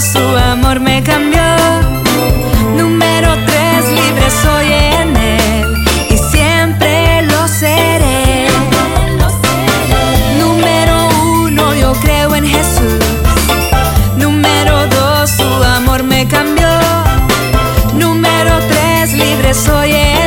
su amor me cambió. Número tres, libre soy en él y siempre lo seré. Número uno, yo creo en Jesús. Número dos, su amor me cambió. Número tres, libre soy en él.